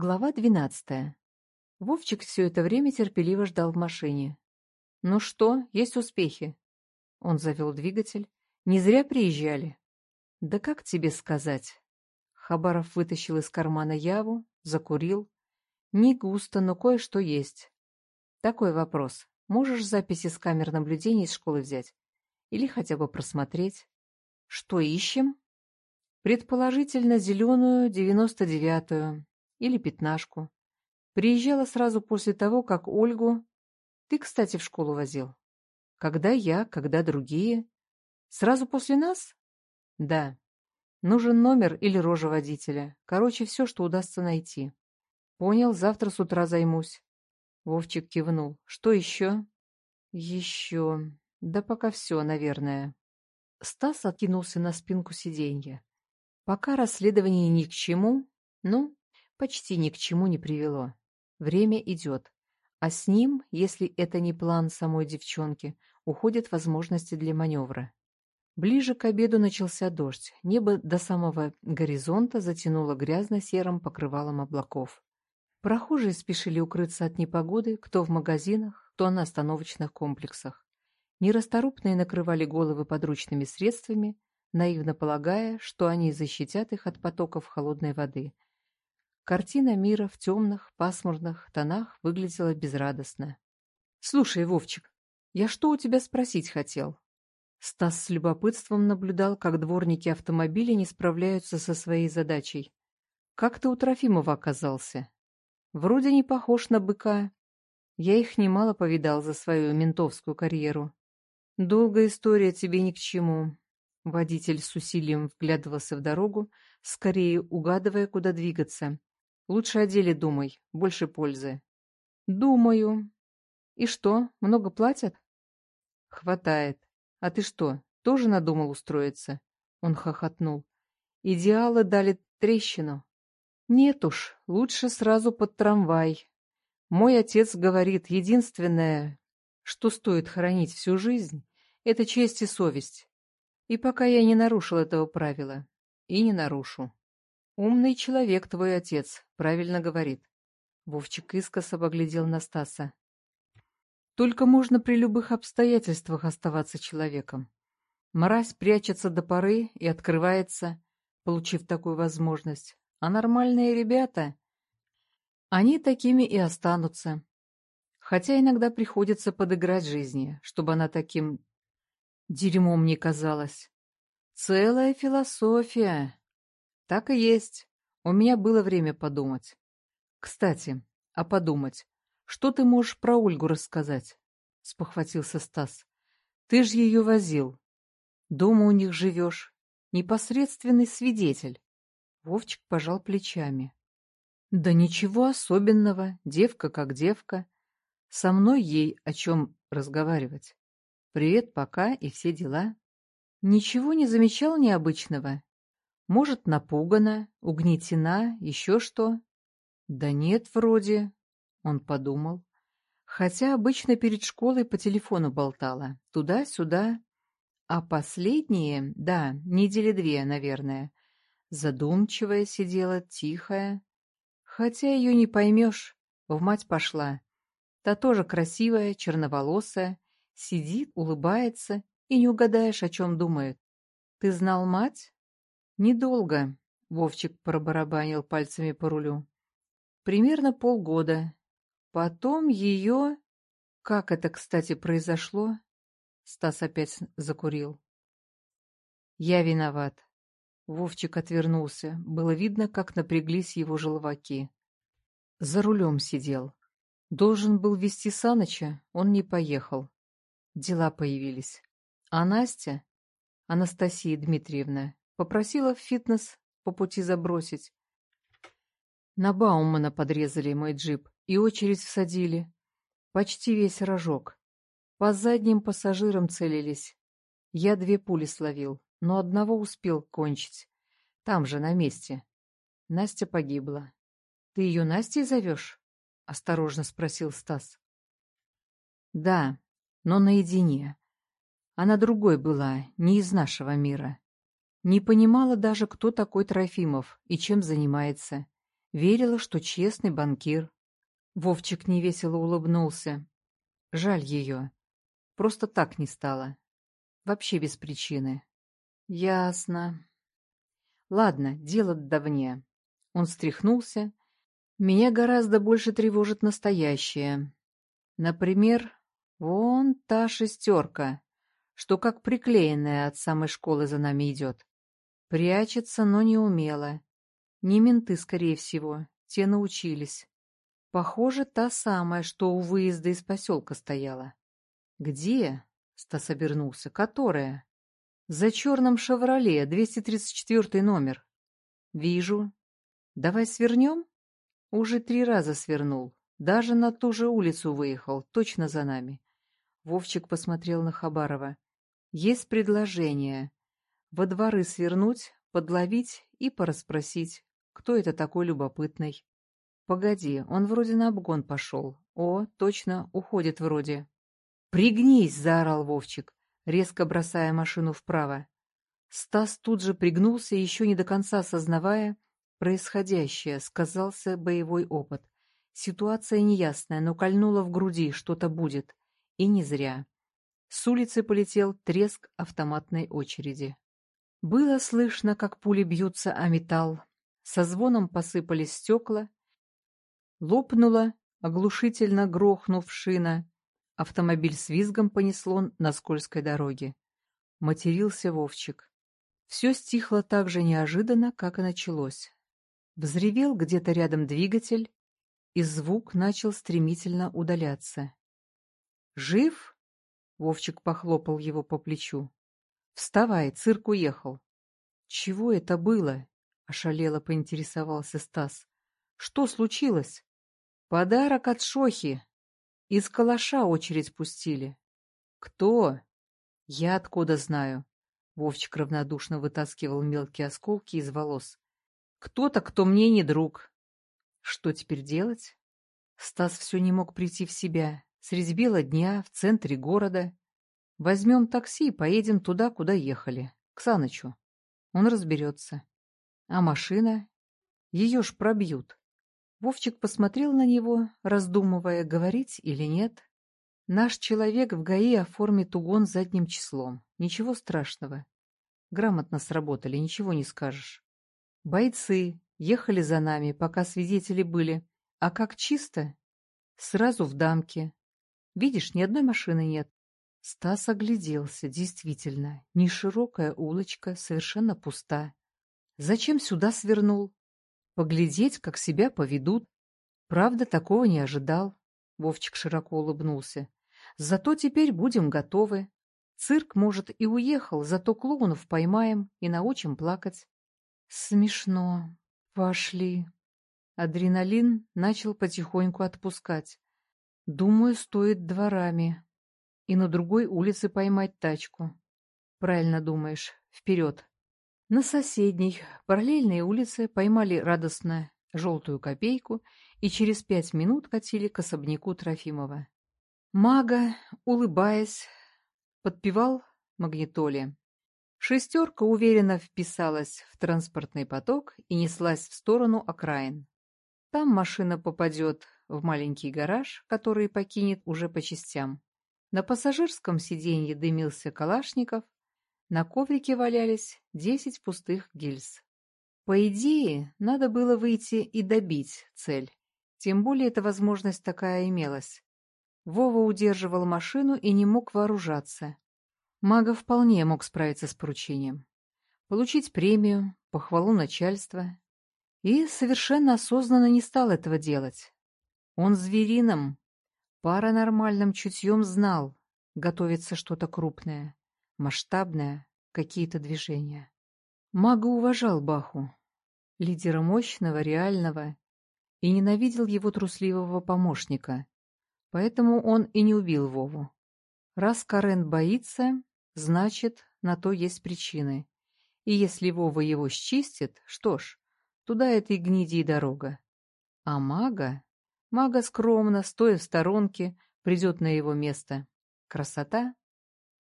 Глава двенадцатая. Вовчик все это время терпеливо ждал в машине. «Ну что, есть успехи?» Он завел двигатель. «Не зря приезжали?» «Да как тебе сказать?» Хабаров вытащил из кармана яву, закурил. «Не густо, но кое-что есть. Такой вопрос. Можешь записи с камер наблюдения из школы взять? Или хотя бы просмотреть?» «Что ищем?» «Предположительно, зеленую, девяносто девятую или пятнашку. Приезжала сразу после того, как Ольгу... Ты, кстати, в школу возил. Когда я, когда другие. Сразу после нас? Да. Нужен номер или рожа водителя. Короче, все, что удастся найти. Понял, завтра с утра займусь. Вовчик кивнул. Что еще? Еще... Да пока все, наверное. Стас откинулся на спинку сиденья. Пока расследование ни к чему, ну, почти ни к чему не привело. Время идет. А с ним, если это не план самой девчонки, уходят возможности для маневра. Ближе к обеду начался дождь. Небо до самого горизонта затянуло грязно-серым покрывалом облаков. Прохожие спешили укрыться от непогоды, кто в магазинах, кто на остановочных комплексах. Нерасторопные накрывали головы подручными средствами, наивно полагая, что они защитят их от потоков холодной воды – Картина мира в темных, пасмурных тонах выглядела безрадостно. «Слушай, Вовчик, я что у тебя спросить хотел?» Стас с любопытством наблюдал, как дворники автомобиля не справляются со своей задачей. «Как ты у Трофимова оказался?» «Вроде не похож на быка. Я их немало повидал за свою ментовскую карьеру. Долгая история тебе ни к чему». Водитель с усилием вглядывался в дорогу, скорее угадывая, куда двигаться. Лучше о деле думай, больше пользы. Думаю. И что, много платят? Хватает. А ты что, тоже надумал устроиться? Он хохотнул. Идеалы дали трещину. Нет уж, лучше сразу под трамвай. Мой отец говорит, единственное, что стоит хранить всю жизнь, это честь и совесть. И пока я не нарушил этого правила, и не нарушу. «Умный человек твой отец, правильно говорит». Вовчик искоса поглядел на Стаса. «Только можно при любых обстоятельствах оставаться человеком. Мразь прячется до поры и открывается, получив такую возможность. А нормальные ребята, они такими и останутся. Хотя иногда приходится подыграть жизни, чтобы она таким дерьмом не казалась. Целая философия. Так и есть. У меня было время подумать. Кстати, а подумать, что ты можешь про Ольгу рассказать? Спохватился Стас. Ты ж ее возил. Дома у них живешь. Непосредственный свидетель. Вовчик пожал плечами. Да ничего особенного, девка как девка. Со мной ей о чем разговаривать. Привет, пока и все дела. Ничего не замечал необычного? Может, напугана, угнетена, еще что? Да нет, вроде, он подумал. Хотя обычно перед школой по телефону болтала, туда-сюда. А последние, да, недели две, наверное. Задумчивая сидела, тихая. Хотя ее не поймешь, в мать пошла. Та тоже красивая, черноволосая, сидит, улыбается, и не угадаешь, о чем думает. Ты знал мать? «Недолго», — Вовчик пробарабанил пальцами по рулю. «Примерно полгода. Потом ее...» «Как это, кстати, произошло?» Стас опять закурил. «Я виноват». Вовчик отвернулся. Было видно, как напряглись его желваки. За рулем сидел. Должен был вести Саныча, он не поехал. Дела появились. А Настя, Анастасия Дмитриевна, Попросила в фитнес по пути забросить. На Баумана подрезали мой джип и очередь всадили. Почти весь рожок. По задним пассажирам целились. Я две пули словил, но одного успел кончить. Там же, на месте. Настя погибла. — Ты ее Настей зовешь? — осторожно спросил Стас. — Да, но наедине. Она другой была, не из нашего мира. Не понимала даже, кто такой Трофимов и чем занимается. Верила, что честный банкир. Вовчик невесело улыбнулся. Жаль ее. Просто так не стало. Вообще без причины. Ясно. Ладно, дело давнее. Он встряхнулся. Меня гораздо больше тревожит настоящее. Например, вон та шестерка, что как приклеенная от самой школы за нами идет. Прячется, но не умело. Не менты, скорее всего. Те научились. Похоже, та самая, что у выезда из поселка стояла. «Где?» — Стас обернулся. «Которая?» «За черным «Шевроле», 234 номер». «Вижу. Давай свернем?» «Уже три раза свернул. Даже на ту же улицу выехал. Точно за нами». Вовчик посмотрел на Хабарова. «Есть предложение. Во дворы свернуть, подловить и порасспросить, кто это такой любопытный. Погоди, он вроде на обгон пошел. О, точно, уходит вроде. «Пригнись!» — заорал Вовчик, резко бросая машину вправо. Стас тут же пригнулся, еще не до конца осознавая происходящее, сказался боевой опыт. Ситуация неясная, но кольнула в груди, что-то будет. И не зря. С улицы полетел треск автоматной очереди. Было слышно, как пули бьются о металл. Со звоном посыпались стекла. Лопнула, оглушительно грохнув шина. Автомобиль с визгом понесло на скользкой дороге. Матерился Вовчик. Все стихло так же неожиданно, как и началось. Взревел где-то рядом двигатель, и звук начал стремительно удаляться. «Жив?» — Вовчик похлопал его по плечу. «Вставай, цирк уехал». «Чего это было?» — ошалело поинтересовался Стас. «Что случилось?» «Подарок от Шохи», из калаша очередь пустили. Кто? Я откуда знаю? Вовчик равнодушно вытаскивал мелкие осколки из волос. Кто-то, кто мне не друг. Что теперь делать? Стас все не мог прийти в себя. Средь бела дня, в центре города. Возьмем такси и поедем туда, куда ехали. К Санычу. Он разберется. А машина? Ее ж пробьют. Вовчик посмотрел на него, раздумывая, говорить или нет. Наш человек в ГАИ оформит угон задним числом. Ничего страшного. Грамотно сработали, ничего не скажешь. Бойцы ехали за нами, пока свидетели были. А как чисто? Сразу в дамке. Видишь, ни одной машины нет. Стас огляделся, действительно. Не широкая улочка, совершенно пуста. Зачем сюда свернул? Поглядеть, как себя поведут. Правда, такого не ожидал. Вовчик широко улыбнулся. Зато теперь будем готовы. Цирк, может, и уехал, зато клоунов поймаем и научим плакать. Смешно. Пошли. Адреналин начал потихоньку отпускать. Думаю, стоит дворами. И на другой улице поймать тачку. Правильно думаешь. Вперед. На соседней, параллельной улице поймали радостно желтую копейку и через пять минут катили к особняку Трофимова. Мага, улыбаясь, подпевал магнитоле. Шестерка уверенно вписалась в транспортный поток и неслась в сторону окраин. Там машина попадет в маленький гараж, который покинет уже по частям. На пассажирском сиденье дымился Калашников, на коврике валялись десять пустых гильз. По идее, надо было выйти и добить цель. Тем более эта возможность такая имелась. Вова удерживал машину и не мог вооружаться. Мага вполне мог справиться с поручением. Получить премию, похвалу начальства. И совершенно осознанно не стал этого делать. Он звериным, паранормальным чутьем знал, готовится что-то крупное масштабное, какие-то движения. Мага уважал Баху, лидера мощного, реального, и ненавидел его трусливого помощника, поэтому он и не убил Вову. Раз Карен боится, значит, на то есть причины. И если Вова его счистит, что ж, туда этой гниди и дорога. А мага? Мага скромно, стоя в сторонке, придет на его место. Красота?